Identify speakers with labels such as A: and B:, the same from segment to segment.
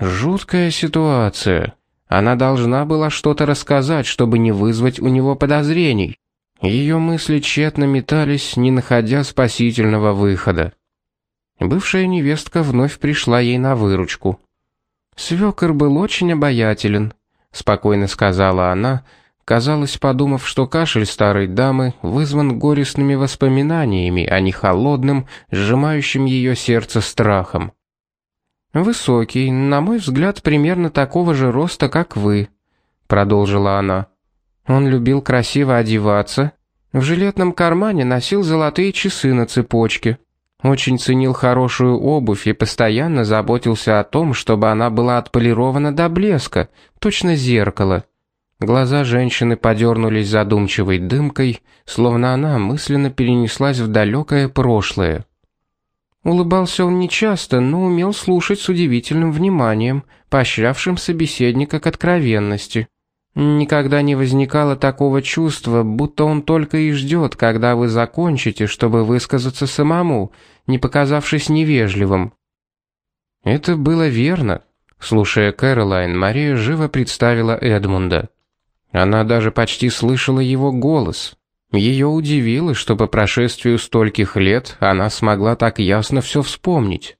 A: Жуткая ситуация. Она должна была что-то рассказать, чтобы не вызвать у него подозрений. Ее мысли тщетно метались, не находя спасительного выхода. Бывшая невестка вновь пришла ей на выручку. Свекор был очень обаятелен, спокойно сказала она, казалось, подумав, что кашель старой дамы вызван горестными воспоминаниями, а не холодным, сжимающим ее сердце страхом. Высокий, на мой взгляд, примерно такого же роста, как вы, продолжила она. Он любил красиво одеваться, в жилетном кармане носил золотые часы на цепочке. Очень ценил хорошую обувь и постоянно заботился о том, чтобы она была отполирована до блеска, точно зеркало. Глаза женщины подернулись задумчивой дымкой, словно она мысленно перенеслась в далекое прошлое. Улыбался он нечасто, но умел слушать с удивительным вниманием, поощрявшим собеседника к откровенности. Никогда не возникало такого чувства, будто он только и ждет, когда вы закончите, чтобы высказаться самому, не показавшись невежливым. Это было верно. Слушая Кэролайн, Мария живо представила Эдмунда. Она даже почти слышала его голос. Ее удивило, что по прошествию стольких лет она смогла так ясно все вспомнить.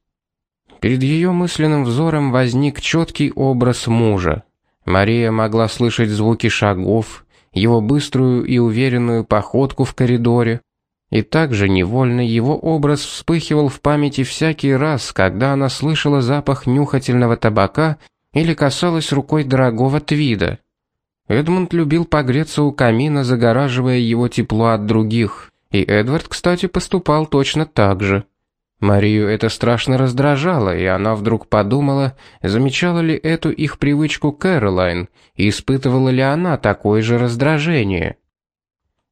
A: Перед ее мысленным взором возник четкий образ мужа. Мария могла слышать звуки шагов, его быструю и уверенную походку в коридоре, и также невольно его образ вспыхивал в памяти всякий раз, когда она слышала запах нюхательного табака или касалась рукой дорогого твида. Эдмунд любил погреться у камина, загораживая его тепло от других, и Эдвард, кстати, поступал точно так же. Марию это страшно раздражало, и она вдруг подумала, замечала ли эту их привычку Кэролайн и испытывала ли она такое же раздражение.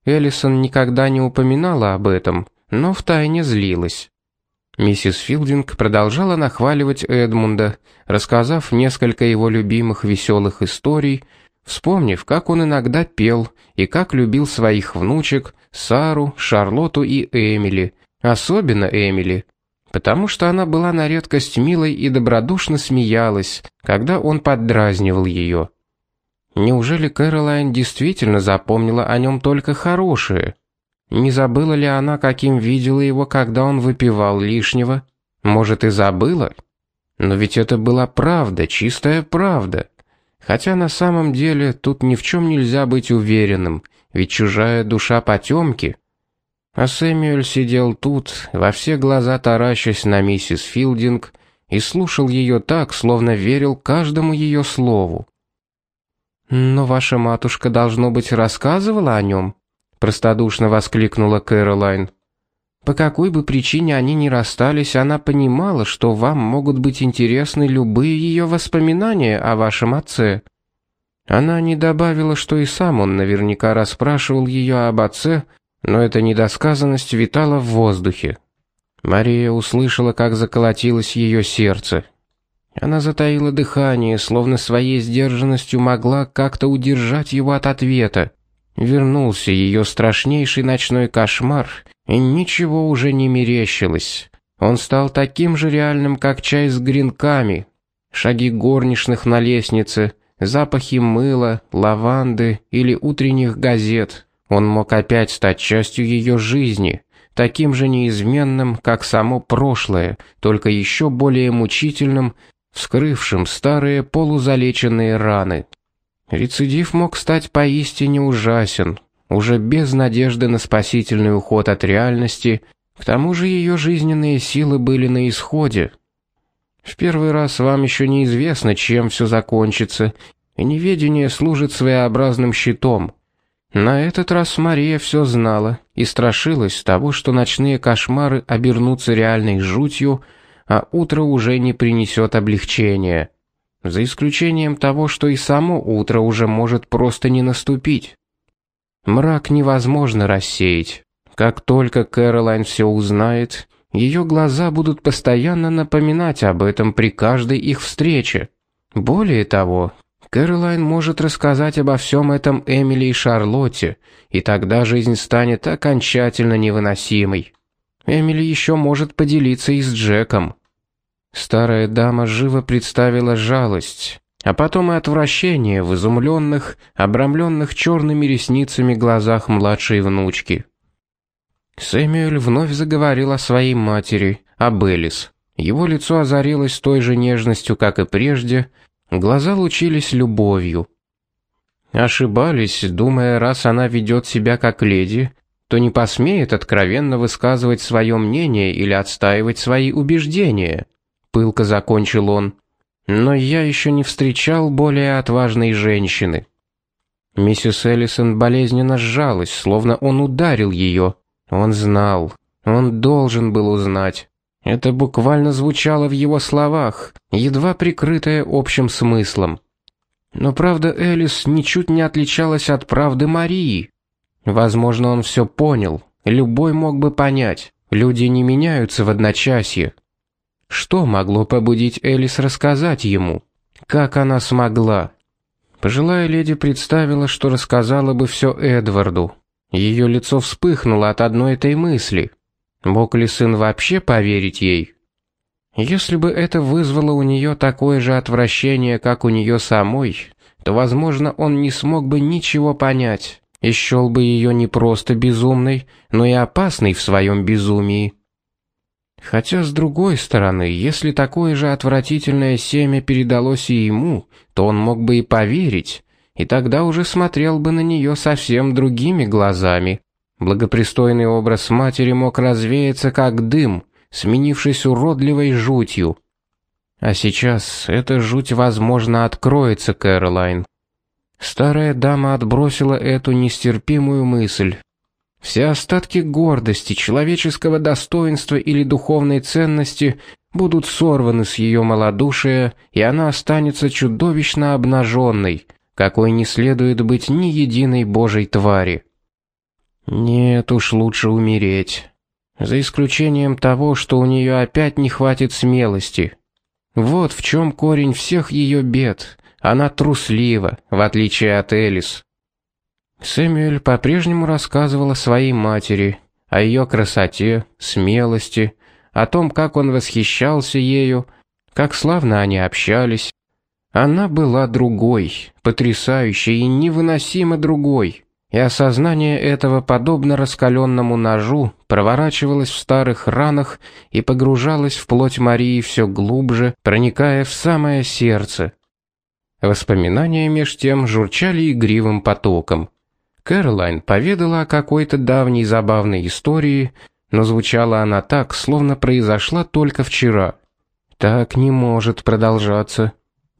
A: Эллисон никогда не упоминала об этом, но втайне злилась. Миссис Филдинг продолжала нахваливать Эдмунда, рассказав несколько его любимых веселых историй, вспомнив, как он иногда пел и как любил своих внучек Сару, Шарлотту и Эмили, особенно Эмили, потому что она была на редкость милой и добродушно смеялась, когда он поддразнивал ее. Неужели Кэролайн действительно запомнила о нем только хорошее? Не забыла ли она, каким видела его, когда он выпивал лишнего? Может, и забыла? Но ведь это была правда, чистая правда. Хотя на самом деле тут ни в чем нельзя быть уверенным, ведь чужая душа потемки — а Сэмюэль сидел тут, во все глаза таращась на миссис Филдинг, и слушал ее так, словно верил каждому ее слову. «Но ваша матушка, должно быть, рассказывала о нем?» простодушно воскликнула Кэролайн. По какой бы причине они ни расстались, она понимала, что вам могут быть интересны любые ее воспоминания о вашем отце. Она не добавила, что и сам он наверняка расспрашивал ее об отце, но эта недосказанность витала в воздухе. Мария услышала, как заколотилось ее сердце. Она затаила дыхание, словно своей сдержанностью могла как-то удержать его от ответа. Вернулся ее страшнейший ночной кошмар, и ничего уже не мерещилось. Он стал таким же реальным, как чай с гренками. Шаги горничных на лестнице, запахи мыла, лаванды или утренних газет. Он мог опять стать частью ее жизни, таким же неизменным, как само прошлое, только еще более мучительным, вскрывшим старые полузалеченные раны. Рецидив мог стать поистине ужасен, уже без надежды на спасительный уход от реальности, к тому же ее жизненные силы были на исходе. В первый раз вам еще неизвестно, чем все закончится, и неведение служит своеобразным щитом. На этот раз Мария все знала и страшилась того, что ночные кошмары обернутся реальной жутью, а утро уже не принесет облегчения. За исключением того, что и само утро уже может просто не наступить. Мрак невозможно рассеять. Как только Кэролайн все узнает, ее глаза будут постоянно напоминать об этом при каждой их встрече. Более того, Кэролайн может рассказать обо всем этом Эмили и Шарлотте, и тогда жизнь станет окончательно невыносимой. Эмили еще может поделиться и с Джеком. Старая дама живо представила жалость, а потом и отвращение в изумленных, обрамленных черными ресницами глазах младшей внучки. Сэмюэль вновь заговорил о своей матери, об Элис. Его лицо озарилось той же нежностью, как и прежде, глаза лучились любовью. Ошибались, думая, раз она ведет себя как леди, то не посмеет откровенно высказывать свое мнение или отстаивать свои убеждения. Пылко закончил он. Но я еще не встречал более отважной женщины. Миссис Эллисон болезненно сжалась, словно он ударил ее. Он знал, он должен был узнать. Это буквально звучало в его словах, едва прикрытое общим смыслом. Но правда Элис ничуть не отличалась от правды Марии. Возможно, он все понял. Любой мог бы понять. Люди не меняются в одночасье. Что могло побудить Элис рассказать ему? Как она смогла? Пожилая леди представила, что рассказала бы все Эдварду. Ее лицо вспыхнуло от одной этой мысли. Мог ли сын вообще поверить ей? Если бы это вызвало у нее такое же отвращение, как у нее самой, то, возможно, он не смог бы ничего понять и счел бы ее не просто безумной, но и опасной в своем безумии. Хотя, с другой стороны, если такое же отвратительное семя передалось и ему, то он мог бы и поверить, и тогда уже смотрел бы на нее совсем другими глазами. Благопристойный образ матери мог развеяться как дым, сменившись уродливой жутью. А сейчас эта жуть, возможно, откроется, Кэролайн. Старая дама отбросила эту нестерпимую мысль. Все остатки гордости, человеческого достоинства или духовной ценности будут сорваны с ее малодушия, и она останется чудовищно обнаженной, какой не следует быть ни единой божьей твари. Нет уж лучше умереть. За исключением того, что у нее опять не хватит смелости. Вот в чем корень всех ее бед. Она труслива, в отличие от Элис. Сэмюэль по-прежнему рассказывал о своей матери, о ее красоте, смелости, о том, как он восхищался ею, как славно они общались. Она была другой, потрясающей и невыносимо другой и осознание этого, подобно раскаленному ножу, проворачивалось в старых ранах и погружалось в плоть Марии все глубже, проникая в самое сердце. Воспоминания меж тем журчали игривым потоком. Кэролайн поведала о какой-то давней забавной истории, но звучала она так, словно произошла только вчера. Так не может продолжаться.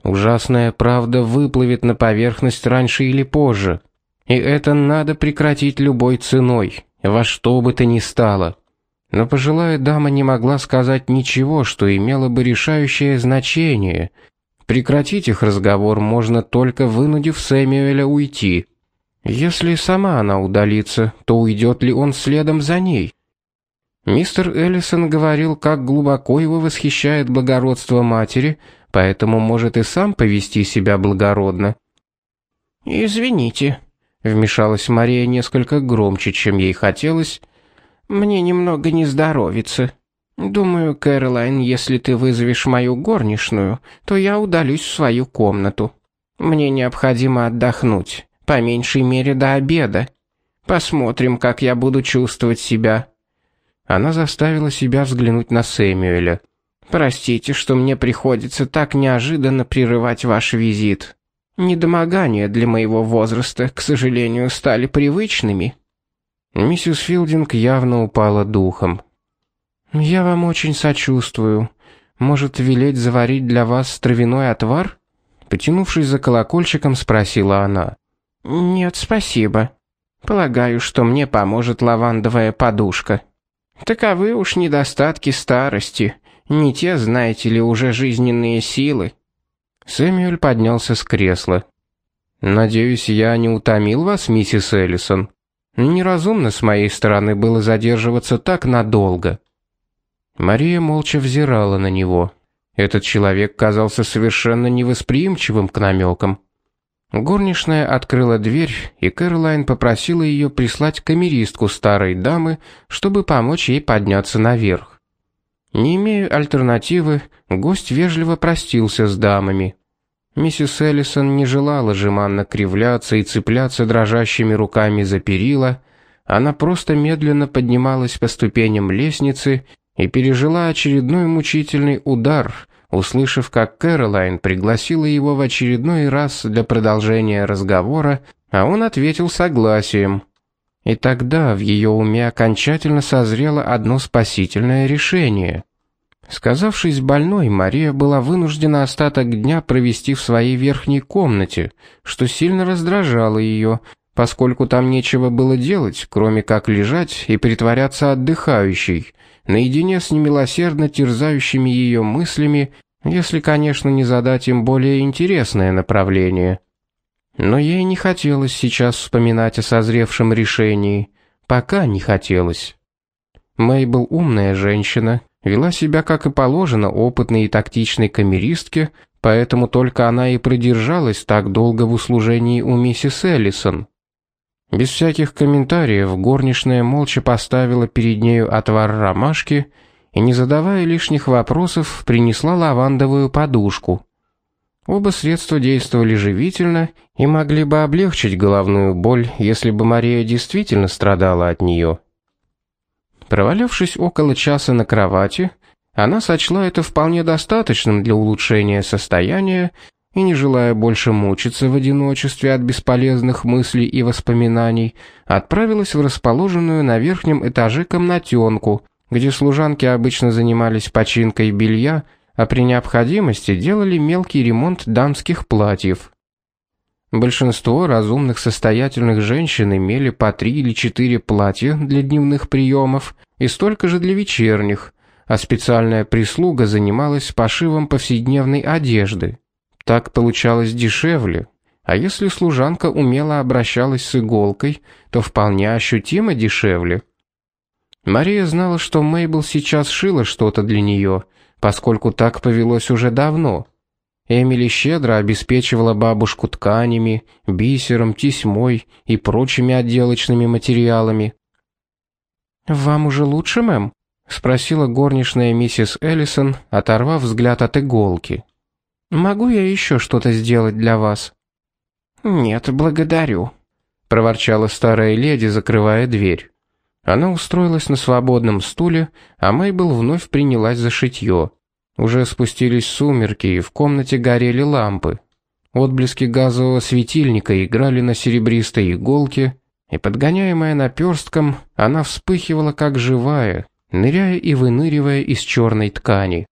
A: Ужасная правда выплывет на поверхность раньше или позже. И это надо прекратить любой ценой, во что бы то ни стало. Но пожилая дама не могла сказать ничего, что имело бы решающее значение. Прекратить их разговор можно только вынудив Сэмюэля уйти. Если сама она удалится, то уйдет ли он следом за ней? Мистер Эллисон говорил, как глубоко его восхищает благородство матери, поэтому может и сам повести себя благородно. Извините, Вмешалась Мария несколько громче, чем ей хотелось. Мне немного не здоровится. Думаю, Кэролайн, если ты вызовешь мою горничную, то я удалюсь в свою комнату. Мне необходимо отдохнуть, по меньшей мере до обеда. Посмотрим, как я буду чувствовать себя. Она заставила себя взглянуть на Сэмюэля. Простите, что мне приходится так неожиданно прерывать ваш визит. Недомогания для моего возраста, к сожалению, стали привычными. Миссис Филдинг явно упала духом. Я вам очень сочувствую. Может, велеть заварить для вас травяной отвар? Потянувшись за колокольчиком, спросила она. Нет, спасибо. Полагаю, что мне поможет лавандовая подушка. Таковы уж недостатки старости, не те, знаете ли, уже жизненные силы. Сэмюэль поднялся с кресла. Надеюсь, я не утомил вас, миссис Эллисон. Неразумно с моей стороны было задерживаться так надолго. Мария молча взирала на него. Этот человек казался совершенно невосприимчивым к намекам. Горничная открыла дверь, и Кэролайн попросила ее прислать камеристку старой дамы, чтобы помочь ей подняться наверх. Не имея альтернативы, гость вежливо простился с дамами. Миссис Эллисон не желала жеманно кривляться и цепляться дрожащими руками за перила, она просто медленно поднималась по ступеням лестницы и пережила очередной мучительный удар, услышав, как Кэролайн пригласила его в очередной раз для продолжения разговора, а он ответил согласием. И тогда в ее уме окончательно созрело одно спасительное решение. Сказавшись больной, Мария была вынуждена остаток дня провести в своей верхней комнате, что сильно раздражало ее, поскольку там нечего было делать, кроме как лежать и притворяться отдыхающей, наедине с немилосердно терзающими ее мыслями, если, конечно, не задать им более интересное направление. Но ей не хотелось сейчас вспоминать о созревшем решении, пока не хотелось. Мейбл умная женщина, вела себя как и положено опытной и тактичной камеристке, поэтому только она и продержалась так долго в услужении у миссис Эллисон. Без всяких комментариев горничная молча поставила перед нею отвар ромашки и, не задавая лишних вопросов, принесла лавандовую подушку. Оба средства действовали живительно и могли бы облегчить головную боль, если бы Мария действительно страдала от нее. Провалившись около часа на кровати, она сочла это вполне достаточным для улучшения состояния и не желая больше мучиться в одиночестве от бесполезных мыслей и воспоминаний, отправилась в расположенную на верхнем этаже комнатенку, где служанки обычно занимались починкой белья, а при необходимости делали мелкий ремонт дамских платьев. Большинство разумных состоятельных женщин имели по три или четыре платья для дневных приемов и столько же для вечерних, а специальная прислуга занималась пошивом повседневной одежды. Так получалось дешевле, а если служанка умело обращалась с иголкой, то вполне ощутимо дешевле. Мария знала, что Мейбл сейчас шила что-то для нее – поскольку так повелось уже давно. Эмили щедро обеспечивала бабушку тканями, бисером, тесьмой и прочими отделочными материалами. «Вам уже лучше, мэм?» — спросила горничная миссис Эллисон, оторвав взгляд от иголки. «Могу я еще что-то сделать для вас?» «Нет, благодарю», — проворчала старая леди, закрывая дверь. Она устроилась на свободном стуле, а Мейбл вновь принялась за шитье. Уже спустились сумерки, и в комнате горели лампы. Отблески газового светильника играли на серебристой иголке, и подгоняемая наперстком, она вспыхивала как живая, ныряя и выныривая из черной ткани.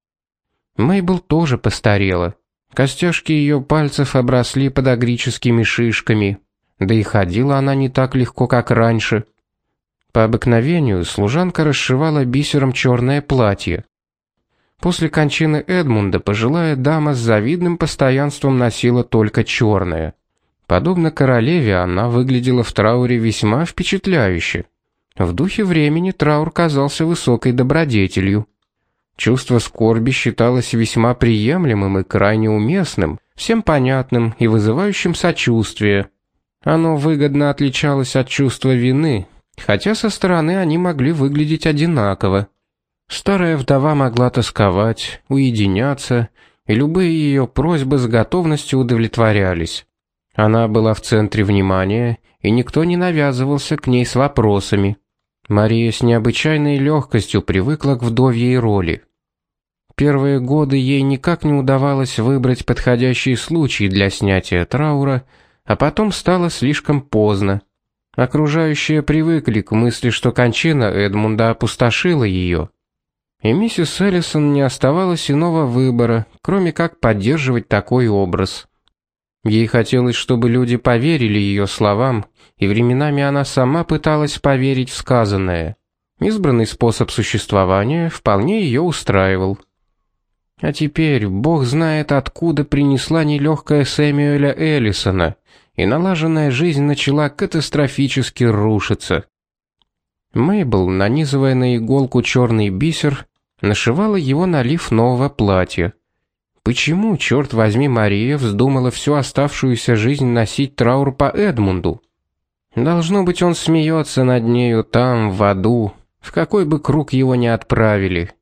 A: Мейбл тоже постарела. Костяшки ее пальцев обросли подагрическими шишками, да и ходила она не так легко, как раньше. По обыкновению служанка расшивала бисером черное платье. После кончины Эдмунда пожилая дама с завидным постоянством носила только черное. Подобно королеве, она выглядела в трауре весьма впечатляюще. В духе времени траур казался высокой добродетелью. Чувство скорби считалось весьма приемлемым и крайне уместным, всем понятным и вызывающим сочувствие. Оно выгодно отличалось от чувства вины, хотя со стороны они могли выглядеть одинаково. Старая вдова могла тосковать, уединяться, и любые ее просьбы с готовностью удовлетворялись. Она была в центре внимания, и никто не навязывался к ней с вопросами. Мария с необычайной легкостью привыкла к вдовьей роли. Первые годы ей никак не удавалось выбрать подходящий случай для снятия траура, а потом стало слишком поздно. Окружающие привыкли к мысли, что кончина Эдмунда опустошила ее. И миссис Эллисон не оставалось иного выбора, кроме как поддерживать такой образ. Ей хотелось, чтобы люди поверили ее словам, и временами она сама пыталась поверить в сказанное. Избранный способ существования вполне ее устраивал. А теперь Бог знает, откуда принесла нелегкая Сэмюэля Эллисона, и налаженная жизнь начала катастрофически рушиться. Мейбл, нанизывая на иголку черный бисер, нашивала его на лиф нового платья. Почему, черт возьми, Мария вздумала всю оставшуюся жизнь носить траур по Эдмунду? Должно быть, он смеется над нею там, в аду, в какой бы круг его ни отправили.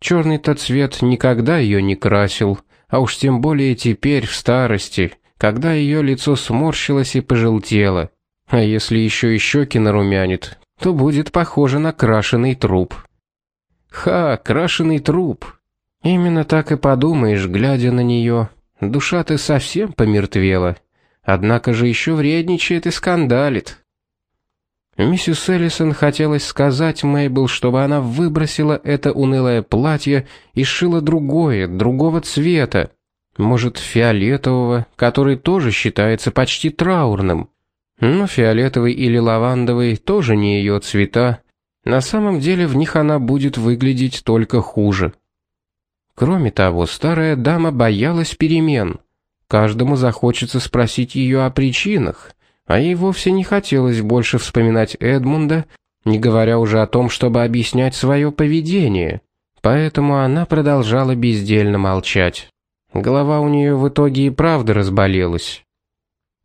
A: Черный-то цвет никогда ее не красил, а уж тем более теперь в старости, когда ее лицо сморщилось и пожелтело. А если еще и щеки нарумянит, то будет похоже на крашеный труп. Ха, крашеный труп. Именно так и подумаешь, глядя на нее. Душа ты совсем помертвела. Однако же еще вредничает и скандалит. Миссис Эллисон хотелось сказать Мейбл, чтобы она выбросила это унылое платье и сшила другое, другого цвета. Может, фиолетового, который тоже считается почти траурным. Но фиолетовый или лавандовый тоже не ее цвета. На самом деле в них она будет выглядеть только хуже. Кроме того, старая дама боялась перемен. Каждому захочется спросить ее о причинах, а ей вовсе не хотелось больше вспоминать Эдмунда, не говоря уже о том, чтобы объяснять свое поведение. Поэтому она продолжала бездельно молчать. Голова у нее в итоге и правда разболелась.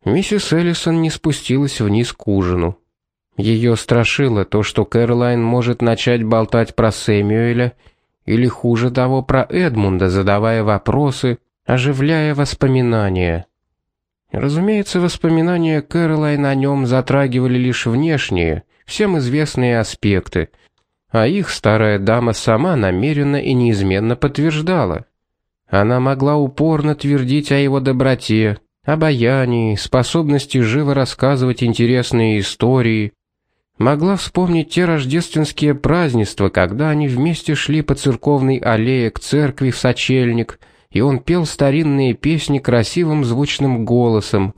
A: Миссис Эллисон не спустилась вниз к ужину. Ее страшило то, что Кэролайн может начать болтать про Сэмюэля или хуже того про Эдмунда, задавая вопросы, оживляя воспоминания. Разумеется, воспоминания Кэролайн о нем затрагивали лишь внешние, всем известные аспекты, а их старая дама сама намеренно и неизменно подтверждала. Она могла упорно твердить о его доброте, обаянии, способности живо рассказывать интересные истории. Могла вспомнить те рождественские празднества, когда они вместе шли по церковной аллее к церкви в сочельник, и он пел старинные песни красивым звучным голосом.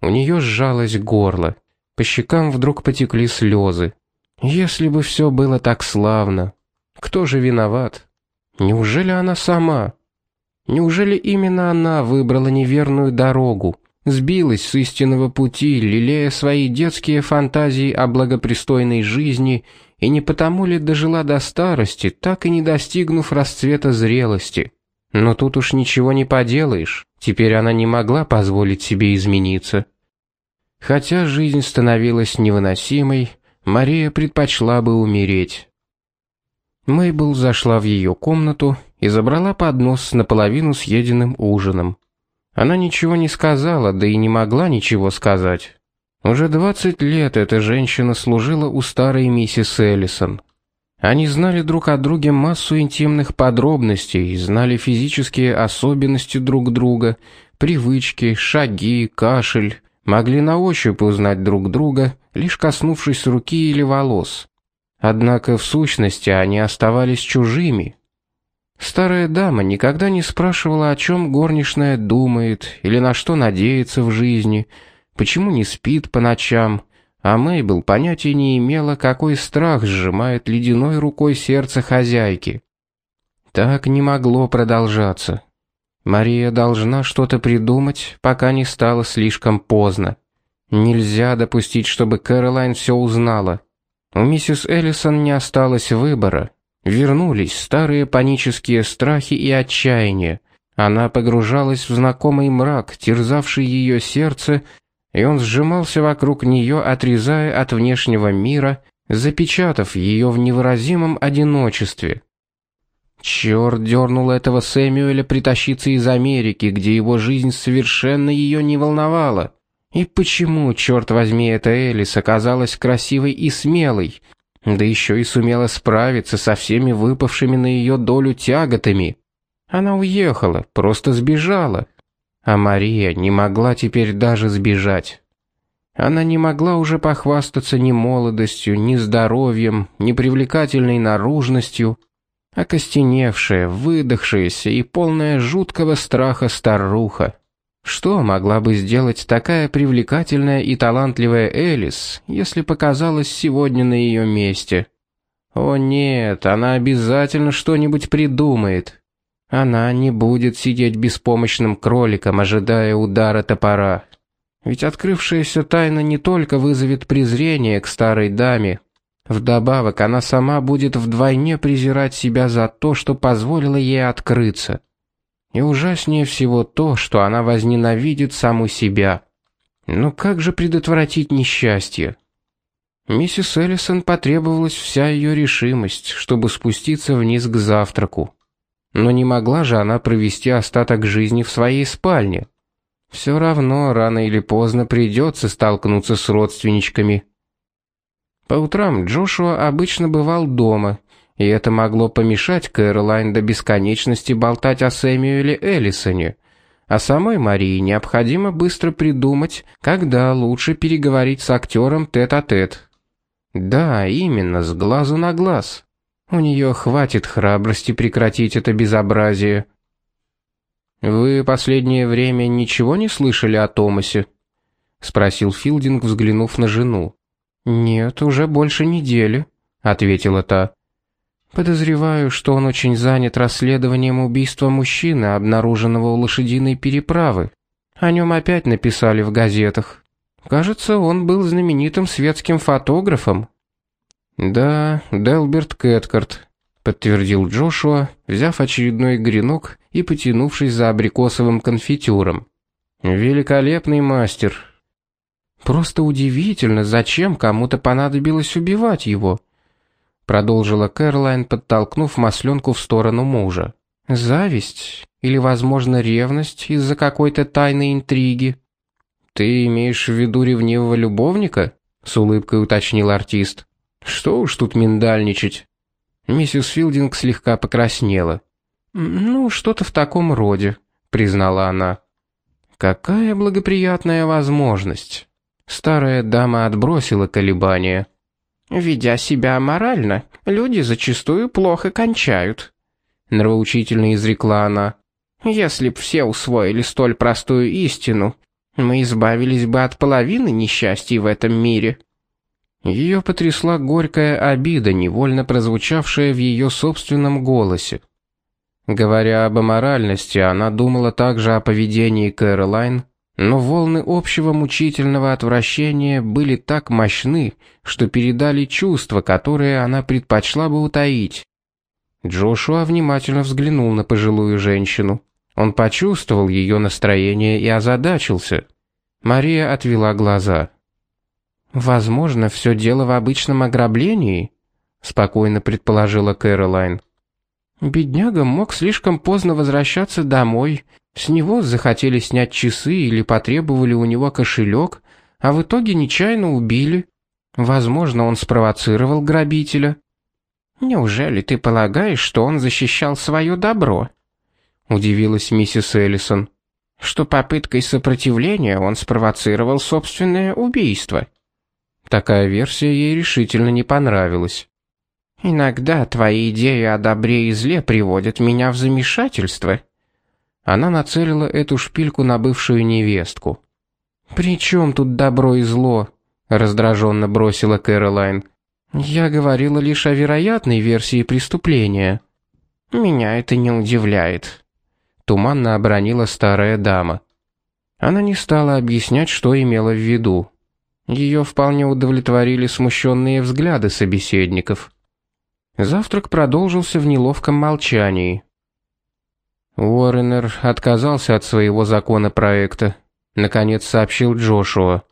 A: У нее сжалось горло, по щекам вдруг потекли слезы. Если бы все было так славно. Кто же виноват? Неужели она сама? Неужели именно она выбрала неверную дорогу, сбилась с истинного пути, лелея свои детские фантазии о благопристойной жизни, и не потому ли дожила до старости, так и не достигнув расцвета зрелости? Но тут уж ничего не поделаешь. Теперь она не могла позволить себе измениться. Хотя жизнь становилась невыносимой, Мария предпочла бы умереть. Мейбл зашла в ее комнату и забрала поднос с наполовину съеденным ужином. Она ничего не сказала, да и не могла ничего сказать. Уже двадцать лет эта женщина служила у старой миссис Эллисон. Они знали друг о друге массу интимных подробностей, знали физические особенности друг друга, привычки, шаги, кашель, могли на ощупь узнать друг друга, лишь коснувшись руки или волос. Однако в сущности они оставались чужими. Старая дама никогда не спрашивала, о чем горничная думает или на что надеется в жизни, почему не спит по ночам, а Мейбл понятия не имела, какой страх сжимает ледяной рукой сердце хозяйки. Так не могло продолжаться. Мария должна что-то придумать, пока не стало слишком поздно. Нельзя допустить, чтобы Кэролайн все узнала. У миссис Эллисон не осталось выбора. Вернулись старые панические страхи и отчаяние. Она погружалась в знакомый мрак, терзавший ее сердце и он сжимался вокруг нее, отрезая от внешнего мира, запечатав ее в невыразимом одиночестве. Черт дернул этого Сэмюэля притащиться из Америки, где его жизнь совершенно ее не волновала. И почему, черт возьми, эта Элис оказалась красивой и смелой, да еще и сумела справиться со всеми выпавшими на ее долю тяготами? Она уехала, просто сбежала, а Мария не могла теперь даже сбежать. Она не могла уже похвастаться ни молодостью, ни здоровьем, ни привлекательной наружностью, окостеневшая, выдохшаяся и полная жуткого страха старуха. Что могла бы сделать такая привлекательная и талантливая Элис, если показалась сегодня на ее месте? О нет, она обязательно что-нибудь придумает. Она не будет сидеть беспомощным кроликом, ожидая удара топора. Ведь открывшаяся тайна не только вызовет презрение к старой даме, вдобавок она сама будет вдвойне презирать себя за то, что позволила ей открыться. И ужаснее всего то, что она возненавидит саму себя. Но как же предотвратить несчастье? Миссис Эллисон потребовалась вся ее решимость, чтобы спуститься вниз к завтраку. Но не могла же она провести остаток жизни в своей спальне. Все равно рано или поздно придется столкнуться с родственничками. По утрам Джошуа обычно бывал дома, и это могло помешать Кэролайн до бесконечности болтать о Сэмюэле Эллисоне. А самой Марии необходимо быстро придумать, когда лучше переговорить с актером тет-а-тет. -тет. Да, именно, с глазу на глаз. У нее хватит храбрости прекратить это безобразие. Вы последнее время ничего не слышали о Томасе? спросил Филдинг, взглянув на жену. Нет, уже больше недели, ответила та. Подозреваю, что он очень занят расследованием убийства мужчины, обнаруженного у лошадиной переправы. О нем опять написали в газетах. Кажется, он был знаменитым светским фотографом. Да, Делберт Кэткарт, подтвердил Джошуа, взяв очередной гренок и потянувшись за абрикосовым конфитюром. Великолепный мастер. Просто удивительно, зачем кому-то понадобилось убивать его, продолжила Кэролайн, подтолкнув масленку в сторону мужа. Зависть или, возможно, ревность из-за какой-то тайной интриги? Ты имеешь в виду ревнивого любовника? с улыбкой уточнил артист. Что уж тут миндальничать. Миссис Филдинг слегка покраснела. Ну, что-то в таком роде, признала она. Какая благоприятная возможность. Старая дама отбросила колебания. Ведя себя аморально, люди зачастую плохо кончают, нравоучительно изрекла она. Если б все усвоили столь простую истину, мы избавились бы от половины несчастий в этом мире. Ее потрясла горькая обида, невольно прозвучавшая в ее собственном голосе. Говоря об аморальности, она думала также о поведении Кэролайн, но волны общего мучительного отвращения были так мощны, что передали чувства, которые она предпочла бы утаить. Джошуа внимательно взглянул на пожилую женщину. Он почувствовал ее настроение и озадачился. Мария отвела глаза. Возможно, все дело в обычном ограблении, спокойно предположила Кэролайн. Бедняга мог слишком поздно возвращаться домой. С него захотели снять часы или потребовали у него кошелек, а в итоге нечаянно убили. Возможно, он спровоцировал грабителя. Неужели ты полагаешь, что он защищал свое добро? удивилась миссис Эллисон. Что попыткой сопротивления он спровоцировал собственное убийство. Такая версия ей решительно не понравилась. Иногда твои идеи о добре и зле приводят меня в замешательство. Она нацелила эту шпильку на бывшую невестку. При чем тут добро и зло? раздраженно бросила Кэролайн. Я говорила лишь о вероятной версии преступления. Меня это не удивляет, туманно обронила старая дама. Она не стала объяснять, что имела в виду. Ее вполне удовлетворили смущенные взгляды собеседников. Завтрак продолжился в неловком молчании. Уорренер отказался от своего законопроекта, наконец сообщил Джошуа.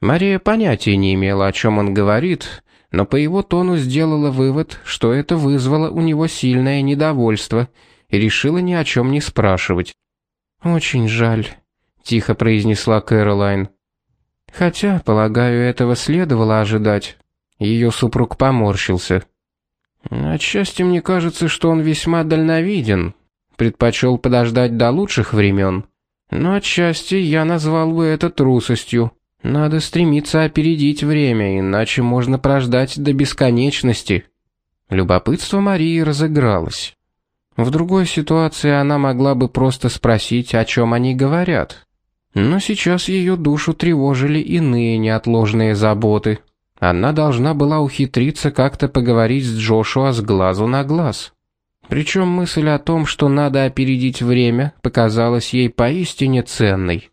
A: Мария понятия не имела, о чем он говорит, но по его тону сделала вывод, что это вызвало у него сильное недовольство, и решила ни о чем не спрашивать. Очень жаль, тихо произнесла Кэролайн. Хотя, полагаю, этого следовало ожидать. Ее супруг поморщился. Отчасти мне кажется, что он весьма дальновиден, предпочел подождать до лучших времен. Но отчасти я назвал бы это трусостью. Надо стремиться опередить время, иначе можно прождать до бесконечности. Любопытство Марии разыгралось. В другой ситуации она могла бы просто спросить, о чем они говорят. Но сейчас ее душу тревожили иные неотложные заботы. Она должна была ухитриться как-то поговорить с Джошуа с глазу на глаз. Причем мысль о том, что надо опередить время, показалась ей поистине ценной.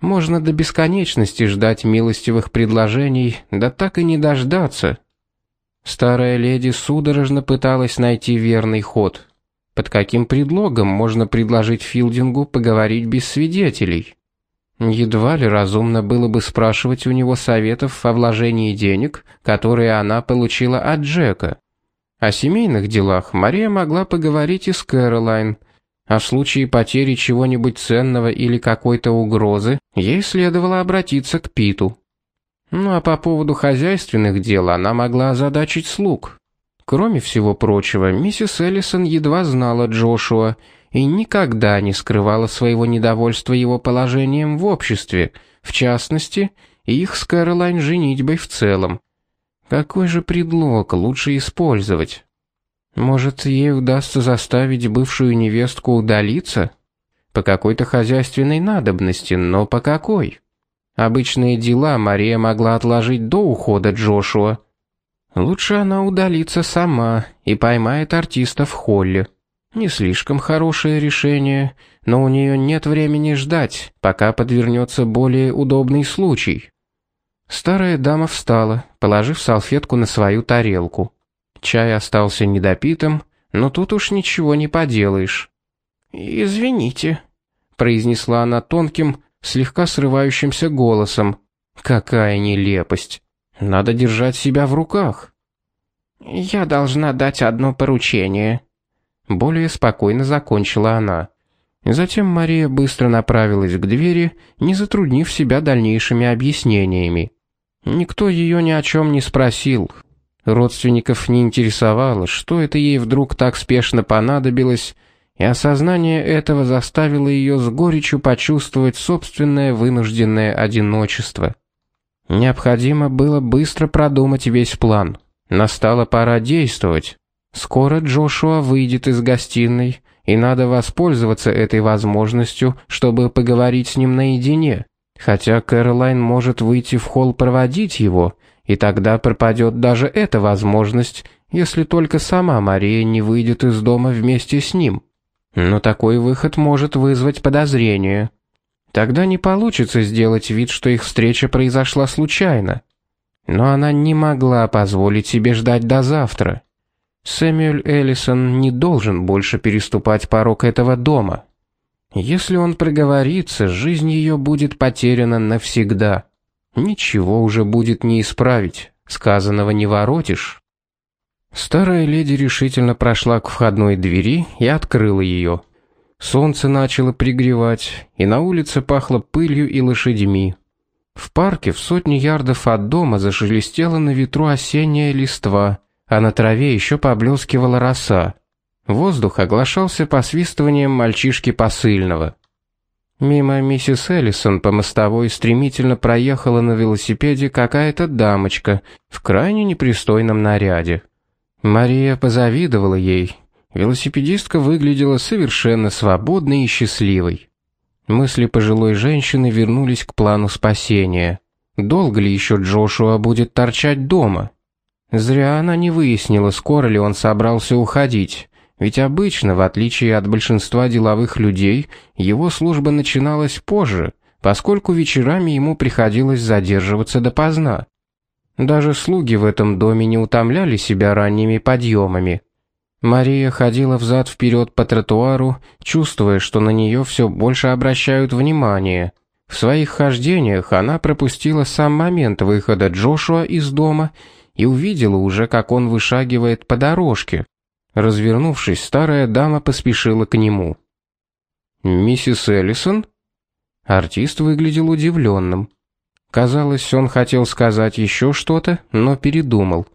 A: Можно до бесконечности ждать милостивых предложений, да так и не дождаться. Старая леди судорожно пыталась найти верный ход. Под каким предлогом можно предложить Филдингу поговорить без свидетелей? Едва ли разумно было бы спрашивать у него советов о вложении денег, которые она получила от Джека. О семейных делах Мария могла поговорить и с Кэролайн, а в случае потери чего-нибудь ценного или какой-то угрозы ей следовало обратиться к Питу. Ну а по поводу хозяйственных дел она могла озадачить слуг. Кроме всего прочего, миссис Эллисон едва знала Джошуа и никогда не скрывала своего недовольства его положением в обществе, в частности, их с Кэролайн женитьбой в целом. Какой же предлог лучше использовать? Может, ей удастся заставить бывшую невестку удалиться? По какой-то хозяйственной надобности, но по какой? Обычные дела Мария могла отложить до ухода Джошуа. Лучше она удалится сама и поймает артиста в холле. Не слишком хорошее решение, но у нее нет времени ждать, пока подвернется более удобный случай. Старая дама встала, положив салфетку на свою тарелку. Чай остался недопитым, но тут уж ничего не поделаешь. «Извините», — произнесла она тонким, слегка срывающимся голосом. «Какая нелепость! Надо держать себя в руках!» «Я должна дать одно поручение», более спокойно закончила она. Затем Мария быстро направилась к двери, не затруднив себя дальнейшими объяснениями. Никто ее ни о чем не спросил. Родственников не интересовало, что это ей вдруг так спешно понадобилось, и осознание этого заставило ее с горечью почувствовать собственное вынужденное одиночество. Необходимо было быстро продумать весь план. Настала пора действовать. Скоро Джошуа выйдет из гостиной, и надо воспользоваться этой возможностью, чтобы поговорить с ним наедине. Хотя Кэролайн может выйти в холл проводить его, и тогда пропадет даже эта возможность, если только сама Мария не выйдет из дома вместе с ним. Но такой выход может вызвать подозрение. Тогда не получится сделать вид, что их встреча произошла случайно. Но она не могла позволить себе ждать до завтра. Сэмюэль Эллисон не должен больше переступать порог этого дома. Если он проговорится, жизнь ее будет потеряна навсегда. Ничего уже будет не исправить, сказанного не воротишь. Старая леди решительно прошла к входной двери и открыла ее. Солнце начало пригревать, и на улице пахло пылью и лошадьми. В парке в сотни ярдов от дома зашелестела на ветру осенняя листва, а на траве еще поблескивала роса. Воздух оглашался посвистыванием мальчишки посыльного. Мимо миссис Эллисон по мостовой стремительно проехала на велосипеде какая-то дамочка в крайне непристойном наряде. Мария позавидовала ей. Велосипедистка выглядела совершенно свободной и счастливой. Мысли пожилой женщины вернулись к плану спасения. Долго ли еще Джошуа будет торчать дома? Зря она не выяснила, скоро ли он собрался уходить, ведь обычно, в отличие от большинства деловых людей, его служба начиналась позже, поскольку вечерами ему приходилось задерживаться допоздна. Даже слуги в этом доме не утомляли себя ранними подъемами. Мария ходила взад вперед по тротуару, чувствуя, что на нее все больше обращают внимание. В своих хождениях она пропустила сам момент выхода Джошуа из дома и увидела уже, как он вышагивает по дорожке. Развернувшись, старая дама поспешила к нему. «Миссис Эллисон?» Артист выглядел удивленным. Казалось, он хотел сказать еще что-то, но передумал.